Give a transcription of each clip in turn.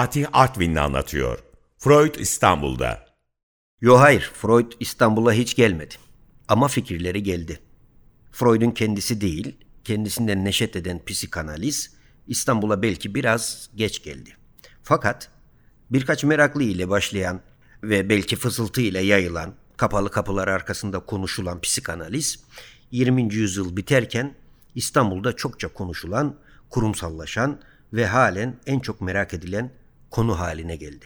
Fatih Artvinli anlatıyor. Freud İstanbul'da. Yo hayır, Freud İstanbul'a hiç gelmedi. Ama fikirleri geldi. Freud'un kendisi değil, kendisinden neşet eden psikanaliz İstanbul'a belki biraz geç geldi. Fakat birkaç meraklı ile başlayan ve belki fısıltı ile yayılan, kapalı kapılar arkasında konuşulan psikanaliz 20. yüzyıl biterken İstanbul'da çokça konuşulan, kurumsallaşan ve halen en çok merak edilen konu haline geldi.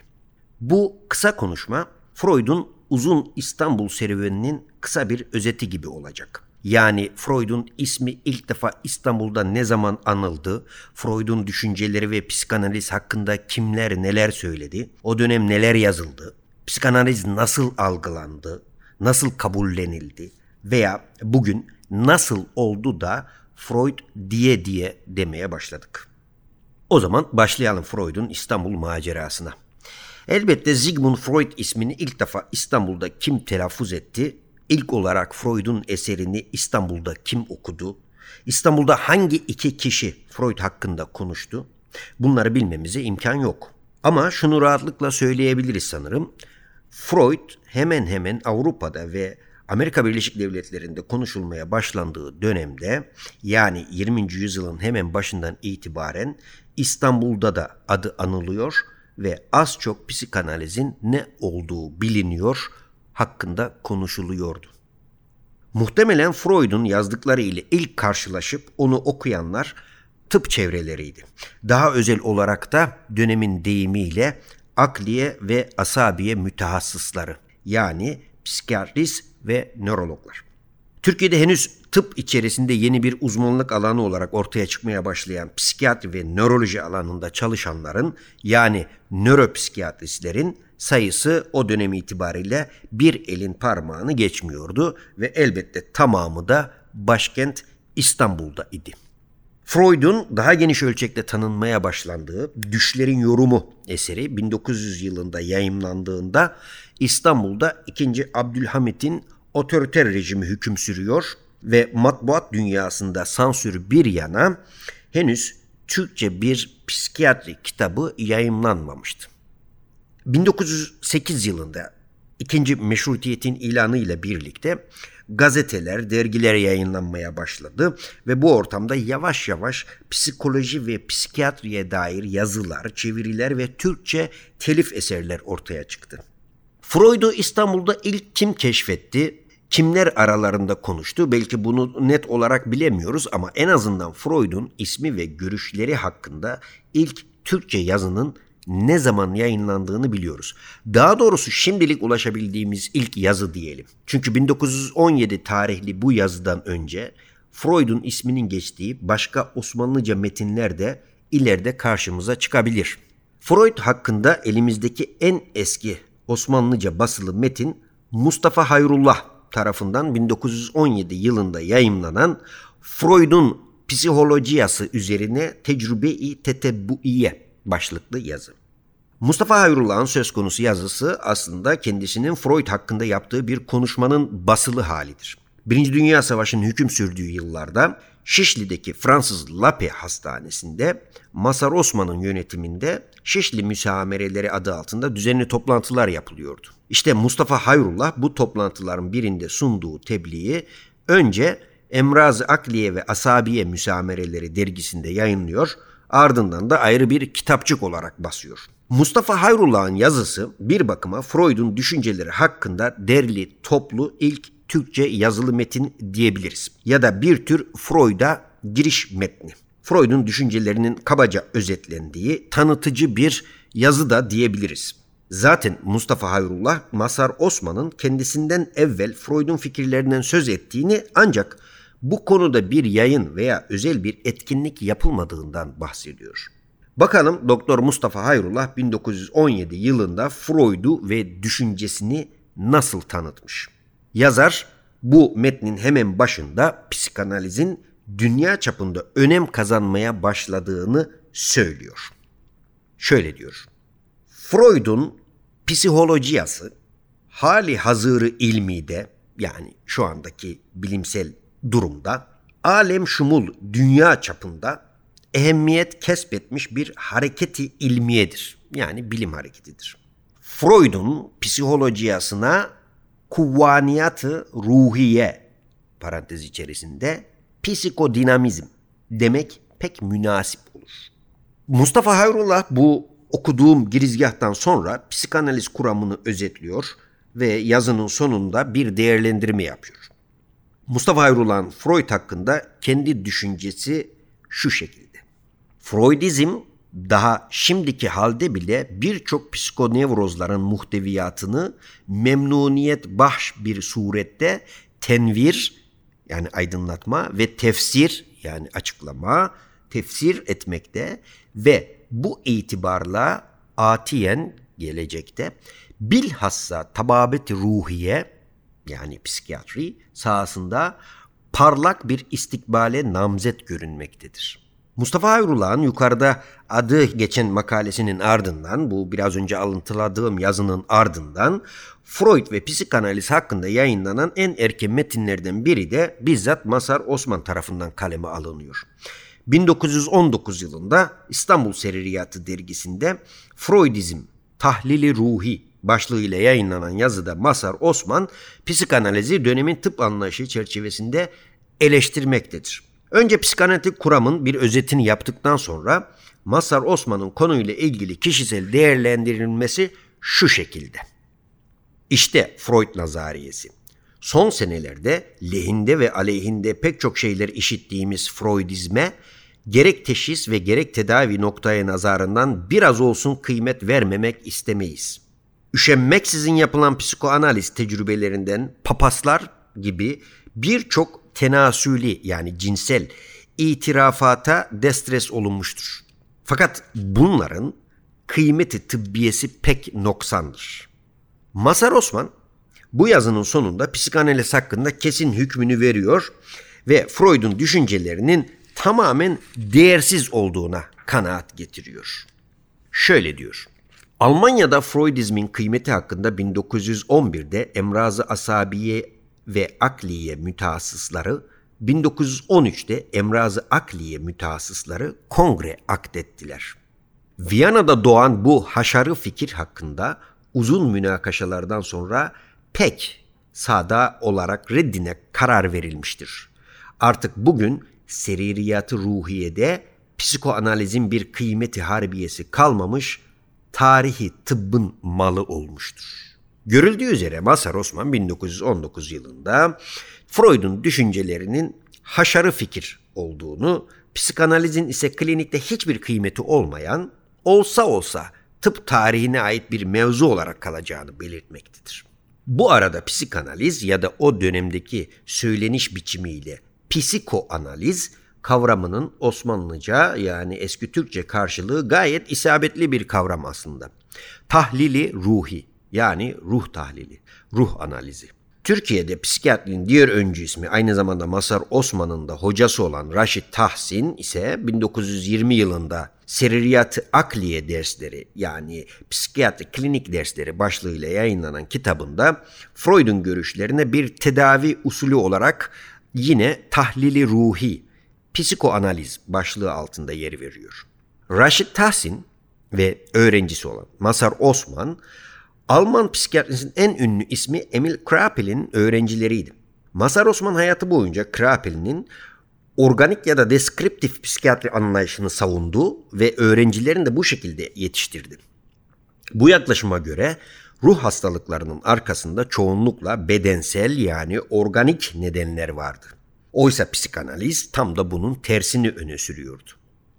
Bu kısa konuşma Freud'un uzun İstanbul serüveninin kısa bir özeti gibi olacak. Yani Freud'un ismi ilk defa İstanbul'da ne zaman anıldı, Freud'un düşünceleri ve psikanaliz hakkında kimler neler söyledi, o dönem neler yazıldı, psikanaliz nasıl algılandı, nasıl kabullenildi veya bugün nasıl oldu da Freud diye diye demeye başladık. O zaman başlayalım Freud'un İstanbul macerasına. Elbette Sigmund Freud ismini ilk defa İstanbul'da kim telaffuz etti? İlk olarak Freud'un eserini İstanbul'da kim okudu? İstanbul'da hangi iki kişi Freud hakkında konuştu? Bunları bilmemize imkan yok. Ama şunu rahatlıkla söyleyebiliriz sanırım. Freud hemen hemen Avrupa'da ve Amerika Birleşik Devletleri'nde konuşulmaya başlandığı dönemde yani 20. yüzyılın hemen başından itibaren İstanbul'da da adı anılıyor ve az çok psikanalizin ne olduğu biliniyor, hakkında konuşuluyordu. Muhtemelen Freud'un yazdıkları ile ilk karşılaşıp onu okuyanlar tıp çevreleriydi. Daha özel olarak da dönemin deyimiyle akliye ve asabiye mütehassısları yani psikiyatrist ve nörologlar. Türkiye'de henüz tıp içerisinde yeni bir uzmanlık alanı olarak ortaya çıkmaya başlayan psikiyatri ve nöroloji alanında çalışanların yani nöropsikiyatristlerin sayısı o dönem itibariyle bir elin parmağını geçmiyordu ve elbette tamamı da başkent İstanbul'da idi. Freud'un daha geniş ölçekte tanınmaya başlandığı Düşlerin Yorumu eseri 1900 yılında yayımlandığında İstanbul'da 2. Abdülhamit'in otoriter rejimi hüküm sürüyor ve matbuat dünyasında sansür bir yana henüz Türkçe bir psikiyatri kitabı yayımlanmamıştı. 1908 yılında ikinci meşrutiyetin ilanı ile birlikte gazeteler, dergiler yayınlanmaya başladı ve bu ortamda yavaş yavaş psikoloji ve psikiyatriye dair yazılar, çeviriler ve Türkçe telif eserler ortaya çıktı. Freud'u İstanbul'da ilk kim keşfetti? Kimler aralarında konuştu? Belki bunu net olarak bilemiyoruz ama en azından Freud'un ismi ve görüşleri hakkında ilk Türkçe yazının ne zaman yayınlandığını biliyoruz. Daha doğrusu şimdilik ulaşabildiğimiz ilk yazı diyelim. Çünkü 1917 tarihli bu yazıdan önce Freud'un isminin geçtiği başka Osmanlıca metinler de ileride karşımıza çıkabilir. Freud hakkında elimizdeki en eski Osmanlıca basılı metin Mustafa Hayrullah tarafından 1917 yılında yayımlanan Freud'un psikolojiyası üzerine tecrübe-i tetebbuiye başlıklı yazı. Mustafa Hayrullah'ın söz konusu yazısı aslında kendisinin Freud hakkında yaptığı bir konuşmanın basılı halidir. Birinci Dünya Savaşı'nın hüküm sürdüğü yıllarda Şişli'deki Fransız Lape Hastanesi'nde Masar Osman'ın yönetiminde Şişli Müsamereleri adı altında düzenli toplantılar yapılıyordu. İşte Mustafa Hayrullah bu toplantıların birinde sunduğu tebliği önce Emraz-ı Akliye ve Asabiye Müsamereleri dergisinde yayınlıyor, ardından da ayrı bir kitapçık olarak basıyor. Mustafa Hayrullah'ın yazısı bir bakıma Freud'un düşünceleri hakkında derli, toplu ilk Türkçe yazılı metin diyebiliriz. Ya da bir tür Freud'a giriş metni. Freud'un düşüncelerinin kabaca özetlendiği tanıtıcı bir yazı da diyebiliriz. Zaten Mustafa Hayrullah, Masar Osman'ın kendisinden evvel Freud'un fikirlerinden söz ettiğini ancak bu konuda bir yayın veya özel bir etkinlik yapılmadığından bahsediyor. Bakalım Doktor Mustafa Hayrullah 1917 yılında Freud'u ve düşüncesini nasıl tanıtmış? Yazar bu metnin hemen başında psikanalizin dünya çapında önem kazanmaya başladığını söylüyor. Şöyle diyor. Freud'un psikolojiyası hali hazırı ilmide yani şu andaki bilimsel durumda alem şumul dünya çapında ehemmiyet kesbetmiş bir hareketi ilmiyedir. Yani bilim hareketidir. Freud'un psikolojiyasına kuvvaniyatı ruhiye parantez içerisinde psikodinamizm demek pek münasip olur. Mustafa Hayrullah bu okuduğum girizgahtan sonra psikanaliz kuramını özetliyor ve yazının sonunda bir değerlendirme yapıyor. Mustafa Hayrullah'ın Freud hakkında kendi düşüncesi şu şekilde. Freudizm daha şimdiki halde bile birçok psikonevrozların muhteviyatını memnuniyet bahş bir surette tenvir yani aydınlatma ve tefsir yani açıklama, tefsir etmekte ve bu itibarla atiyen gelecekte bilhassa tababet ruhiye yani psikiyatri sahasında parlak bir istikbale namzet görünmektedir. Mustafa Hayrullah'ın yukarıda adı geçen makalesinin ardından, bu biraz önce alıntıladığım yazının ardından Freud ve psikanaliz hakkında yayınlanan en erken metinlerden biri de bizzat Masar Osman tarafından kaleme alınıyor. 1919 yılında İstanbul Seririyatı dergisinde Freudizm, Tahlili Ruhi başlığıyla yayınlanan yazıda Masar Osman psikanalizi dönemin tıp anlayışı çerçevesinde eleştirmektedir. Önce psikanalitik kuramın bir özetini yaptıktan sonra Masar Osman'ın konuyla ilgili kişisel değerlendirilmesi şu şekilde. İşte Freud nazariyesi. Son senelerde lehinde ve aleyhinde pek çok şeyler işittiğimiz Freudizme gerek teşhis ve gerek tedavi noktaya nazarından biraz olsun kıymet vermemek istemeyiz. Üşenmeksizin yapılan psikoanaliz tecrübelerinden papaslar gibi birçok tenasüli yani cinsel itirafata destres olunmuştur. Fakat bunların kıymeti tıbbiyesi pek noksandır. Masar Osman bu yazının sonunda psikanaliz hakkında kesin hükmünü veriyor ve Freud'un düşüncelerinin tamamen değersiz olduğuna kanaat getiriyor. Şöyle diyor. Almanya'da Freudizmin kıymeti hakkında 1911'de Emrazı Asabiye ve Akliye mütehassısları 1913'te Emrazı Akliye mütehassısları kongre akdettiler. Viyana'da doğan bu haşarı fikir hakkında uzun münakaşalardan sonra pek sağda olarak reddine karar verilmiştir. Artık bugün seririyatı ruhiyede psikoanalizin bir kıymeti harbiyesi kalmamış, tarihi tıbbın malı olmuştur. Görüldüğü üzere Mazhar Osman 1919 yılında Freud'un düşüncelerinin haşarı fikir olduğunu, psikanalizin ise klinikte hiçbir kıymeti olmayan, olsa olsa tıp tarihine ait bir mevzu olarak kalacağını belirtmektedir. Bu arada psikanaliz ya da o dönemdeki söyleniş biçimiyle psikoanaliz kavramının Osmanlıca yani eski Türkçe karşılığı gayet isabetli bir kavram aslında. Tahlili ruhi yani ruh tahlili, ruh analizi. Türkiye'de psikiyatrinin diğer öncü ismi aynı zamanda Masar Osman'ın da hocası olan Raşit Tahsin ise 1920 yılında Seririyat Akliye dersleri yani psikiyatri klinik dersleri başlığıyla yayınlanan kitabında Freud'un görüşlerine bir tedavi usulü olarak yine tahlili ruhi, psikoanaliz başlığı altında yer veriyor. Raşit Tahsin ve öğrencisi olan Masar Osman, Alman psikiyatrisinin en ünlü ismi Emil Kraepel'in öğrencileriydi. Masar Osman hayatı boyunca Krapel'in organik ya da deskriptif psikiyatri anlayışını savundu ve öğrencilerini de bu şekilde yetiştirdi. Bu yaklaşıma göre ruh hastalıklarının arkasında çoğunlukla bedensel yani organik nedenler vardı. Oysa psikanaliz tam da bunun tersini öne sürüyordu.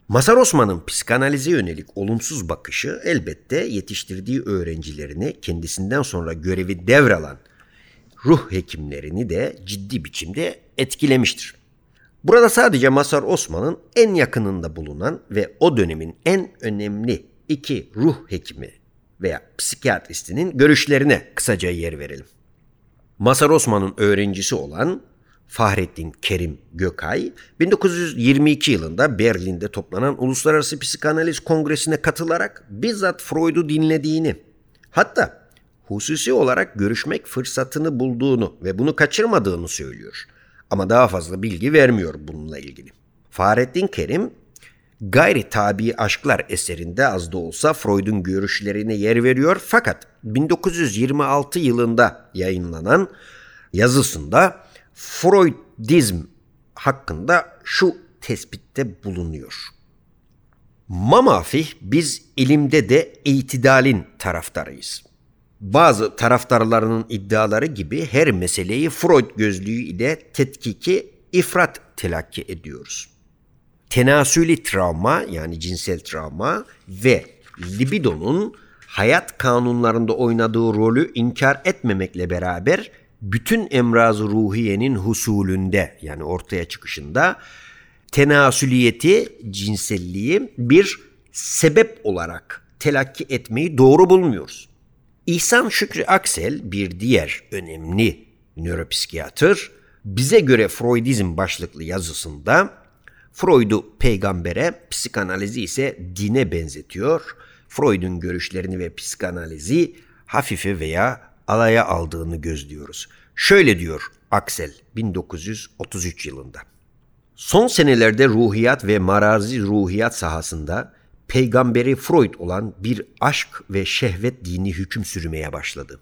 Masar Osman'ın psikanalize yönelik olumsuz bakışı elbette yetiştirdiği öğrencilerini kendisinden sonra görevi devralan ruh hekimlerini de ciddi biçimde etkilemiştir. Burada sadece Masar Osman'ın en yakınında bulunan ve o dönemin en önemli iki ruh hekimi veya psikiyatristinin görüşlerine kısaca yer verelim. Masar Osman'ın öğrencisi olan Fahrettin Kerim Gökay 1922 yılında Berlin'de toplanan Uluslararası Psikanaliz Kongresi'ne katılarak bizzat Freud'u dinlediğini hatta hususi olarak görüşmek fırsatını bulduğunu ve bunu kaçırmadığını söylüyor. Ama daha fazla bilgi vermiyor bununla ilgili. Fahrettin Kerim Gayri Tabi Aşklar eserinde az da olsa Freud'un görüşlerine yer veriyor fakat 1926 yılında yayınlanan yazısında Freudizm hakkında şu tespitte bulunuyor. Mamafih biz ilimde de itidalin taraftarıyız. Bazı taraftarlarının iddiaları gibi her meseleyi Freud gözlüğü ile tetkiki ifrat telakki ediyoruz. Tenasüli travma yani cinsel travma ve libidonun hayat kanunlarında oynadığı rolü inkar etmemekle beraber bütün emraz ruhiyenin husulünde yani ortaya çıkışında tenasüliyeti, cinselliği bir sebep olarak telakki etmeyi doğru bulmuyoruz. İhsan Şükrü Aksel bir diğer önemli nöropsikiyatr bize göre Freudizm başlıklı yazısında Freud'u peygambere, psikanalizi ise dine benzetiyor. Freud'un görüşlerini ve psikanalizi hafife veya alaya aldığını gözlüyoruz. Şöyle diyor Aksel 1933 yılında. Son senelerde ruhiyat ve marazi ruhiyat sahasında peygamberi Freud olan bir aşk ve şehvet dini hüküm sürmeye başladı.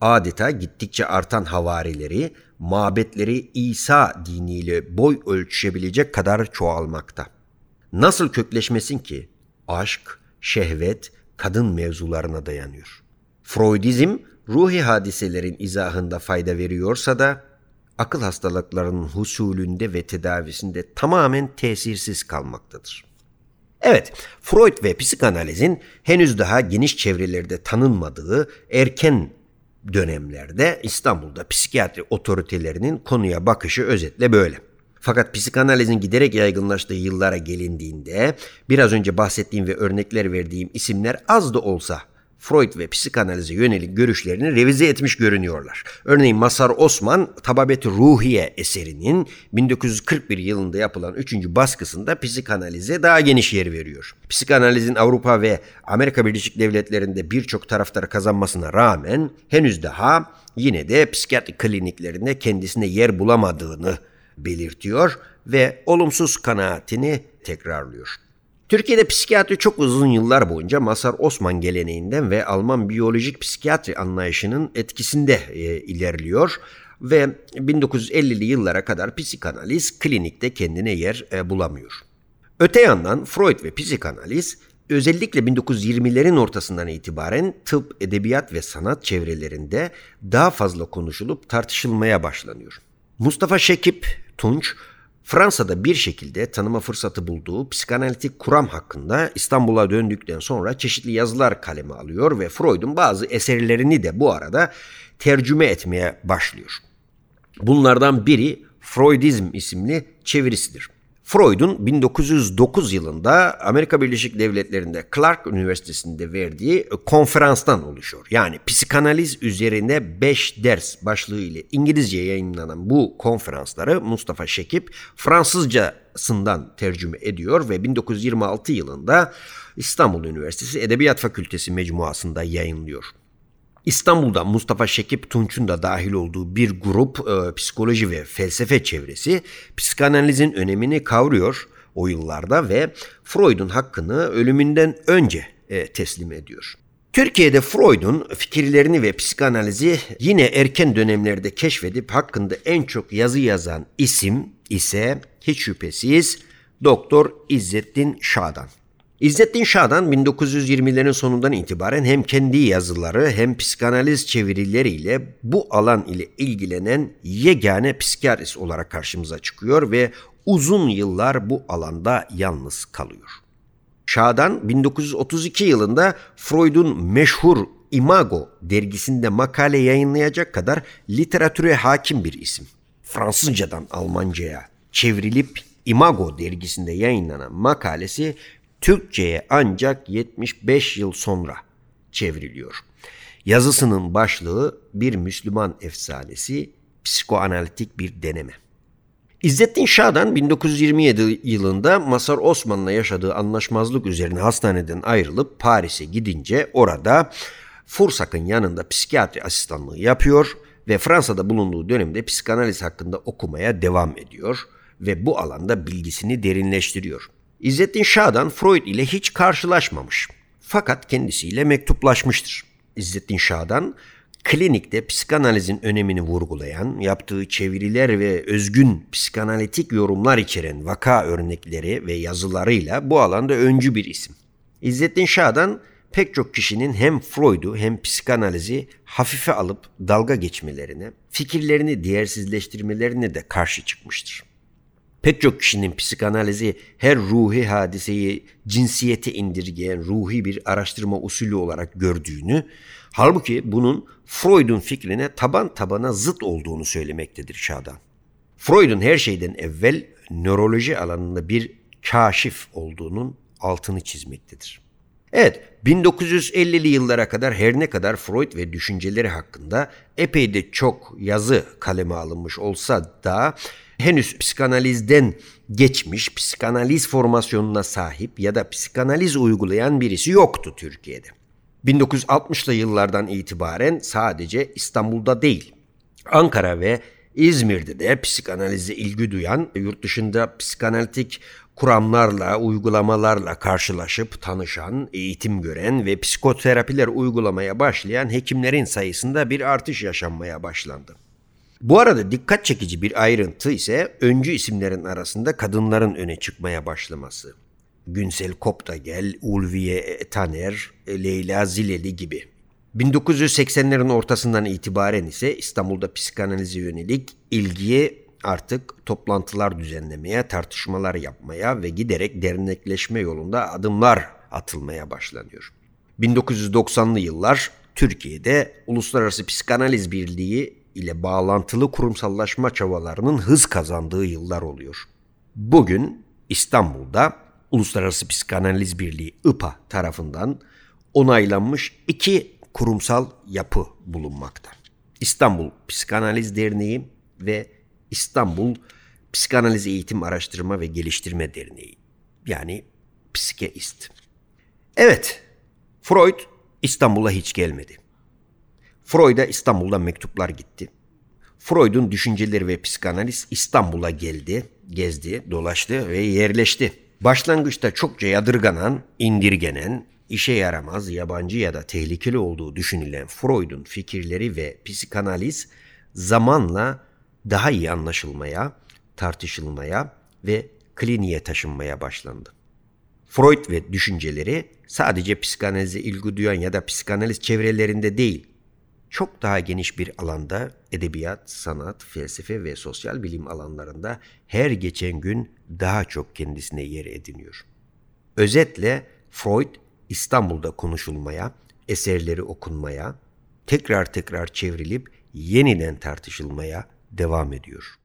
Adeta gittikçe artan havarileri, mabetleri İsa diniyle boy ölçüşebilecek kadar çoğalmakta. Nasıl kökleşmesin ki aşk, şehvet, kadın mevzularına dayanıyor. Freudizm ruhi hadiselerin izahında fayda veriyorsa da akıl hastalıklarının husulünde ve tedavisinde tamamen tesirsiz kalmaktadır. Evet, Freud ve psikanalizin henüz daha geniş çevrelerde tanınmadığı erken dönemlerde İstanbul'da psikiyatri otoritelerinin konuya bakışı özetle böyle. Fakat psikanalizin giderek yaygınlaştığı yıllara gelindiğinde biraz önce bahsettiğim ve örnekler verdiğim isimler az da olsa Freud ve psikanalize yönelik görüşlerini revize etmiş görünüyorlar. Örneğin Masar Osman Tababeti Ruhiye eserinin 1941 yılında yapılan 3. baskısında psikanalize daha geniş yer veriyor. Psikanalizin Avrupa ve Amerika Birleşik Devletleri'nde birçok taraftarı kazanmasına rağmen henüz daha yine de psikiyatri kliniklerinde kendisine yer bulamadığını belirtiyor ve olumsuz kanaatini tekrarlıyor. Türkiye'de psikiyatri çok uzun yıllar boyunca Masar Osman geleneğinden ve Alman biyolojik psikiyatri anlayışının etkisinde e, ilerliyor ve 1950'li yıllara kadar psikanaliz klinikte kendine yer e, bulamıyor. Öte yandan Freud ve psikanaliz özellikle 1920'lerin ortasından itibaren tıp, edebiyat ve sanat çevrelerinde daha fazla konuşulup tartışılmaya başlanıyor. Mustafa Şekip Tunç Fransa'da bir şekilde tanıma fırsatı bulduğu psikanalitik kuram hakkında İstanbul'a döndükten sonra çeşitli yazılar kaleme alıyor ve Freud'un bazı eserlerini de bu arada tercüme etmeye başlıyor. Bunlardan biri Freudizm isimli çevirisidir. Freud'un 1909 yılında Amerika Birleşik Devletleri'nde Clark Üniversitesi'nde verdiği konferanstan oluşuyor. Yani psikanaliz üzerine 5 ders başlığı ile İngilizce yayınlanan bu konferansları Mustafa Şekip Fransızcasından tercüme ediyor ve 1926 yılında İstanbul Üniversitesi Edebiyat Fakültesi mecmuasında yayınlıyor. İstanbul'da Mustafa Şekip Tunç'un da dahil olduğu bir grup e, psikoloji ve felsefe çevresi psikanalizin önemini kavruyor o yıllarda ve Freud'un hakkını ölümünden önce e, teslim ediyor. Türkiye'de Freud'un fikirlerini ve psikanalizi yine erken dönemlerde keşfedip hakkında en çok yazı yazan isim ise hiç şüphesiz Doktor İzzettin Şadan. İzzettin Şadan 1920'lerin sonundan itibaren hem kendi yazıları hem psikanaliz çevirileriyle bu alan ile ilgilenen yegane psikiyatrist olarak karşımıza çıkıyor ve uzun yıllar bu alanda yalnız kalıyor. Şadan 1932 yılında Freud'un meşhur Imago dergisinde makale yayınlayacak kadar literatüre hakim bir isim. Fransızcadan Almanca'ya çevrilip Imago dergisinde yayınlanan makalesi Türkçe'ye ancak 75 yıl sonra çevriliyor. Yazısının başlığı bir Müslüman efsanesi, psikoanalitik bir deneme. İzzettin Şah'dan 1927 yılında Masar Osman'la yaşadığı anlaşmazlık üzerine hastaneden ayrılıp Paris'e gidince orada Fursak'ın yanında psikiyatri asistanlığı yapıyor ve Fransa'da bulunduğu dönemde psikanaliz hakkında okumaya devam ediyor ve bu alanda bilgisini derinleştiriyor. İzzettin Şah'dan Freud ile hiç karşılaşmamış fakat kendisiyle mektuplaşmıştır. İzzettin Şah'dan klinikte psikanalizin önemini vurgulayan, yaptığı çeviriler ve özgün psikanalitik yorumlar içeren vaka örnekleri ve yazılarıyla bu alanda öncü bir isim. İzzettin Şah'dan pek çok kişinin hem Freud'u hem psikanalizi hafife alıp dalga geçmelerine, fikirlerini değersizleştirmelerine de karşı çıkmıştır. Pek çok kişinin psikanalizi her ruhi hadiseyi cinsiyete indirgeyen ruhi bir araştırma usulü olarak gördüğünü, halbuki bunun Freud'un fikrine taban tabana zıt olduğunu söylemektedir Şadan. Freud'un her şeyden evvel nöroloji alanında bir kaşif olduğunun altını çizmektedir. Evet, 1950'li yıllara kadar her ne kadar Freud ve düşünceleri hakkında epey de çok yazı kaleme alınmış olsa da henüz psikanalizden geçmiş, psikanaliz formasyonuna sahip ya da psikanaliz uygulayan birisi yoktu Türkiye'de. 1960'lı yıllardan itibaren sadece İstanbul'da değil, Ankara ve İzmir'de de psikanalize ilgi duyan, yurt dışında psikanalitik kuramlarla, uygulamalarla karşılaşıp tanışan, eğitim gören ve psikoterapiler uygulamaya başlayan hekimlerin sayısında bir artış yaşanmaya başlandı. Bu arada dikkat çekici bir ayrıntı ise öncü isimlerin arasında kadınların öne çıkmaya başlaması. Günsel Koptagel, Ulviye Taner, Leyla Zileli gibi. 1980'lerin ortasından itibaren ise İstanbul'da psikanalize yönelik ilgiye artık toplantılar düzenlemeye, tartışmalar yapmaya ve giderek dernekleşme yolunda adımlar atılmaya başlanıyor. 1990'lı yıllar Türkiye'de Uluslararası Psikanaliz Birliği ile bağlantılı kurumsallaşma çabalarının hız kazandığı yıllar oluyor. Bugün İstanbul'da Uluslararası Psikanaliz Birliği IPA tarafından onaylanmış iki kurumsal yapı bulunmakta. İstanbul Psikanaliz Derneği ve İstanbul Psikanaliz Eğitim Araştırma ve Geliştirme Derneği. Yani Psikeist. Evet, Freud İstanbul'a hiç gelmedi. Freud'a İstanbul'da mektuplar gitti. Freud'un düşünceleri ve psikanaliz İstanbul'a geldi, gezdi, dolaştı ve yerleşti. Başlangıçta çokça yadırganan, indirgenen, işe yaramaz, yabancı ya da tehlikeli olduğu düşünülen Freud'un fikirleri ve psikanaliz zamanla daha iyi anlaşılmaya, tartışılmaya ve kliniğe taşınmaya başlandı. Freud ve düşünceleri sadece psikanalize ilgi duyan ya da psikanaliz çevrelerinde değil, çok daha geniş bir alanda edebiyat, sanat, felsefe ve sosyal bilim alanlarında her geçen gün daha çok kendisine yer ediniyor. Özetle Freud İstanbul'da konuşulmaya, eserleri okunmaya, tekrar tekrar çevrilip yeniden tartışılmaya devam ediyor.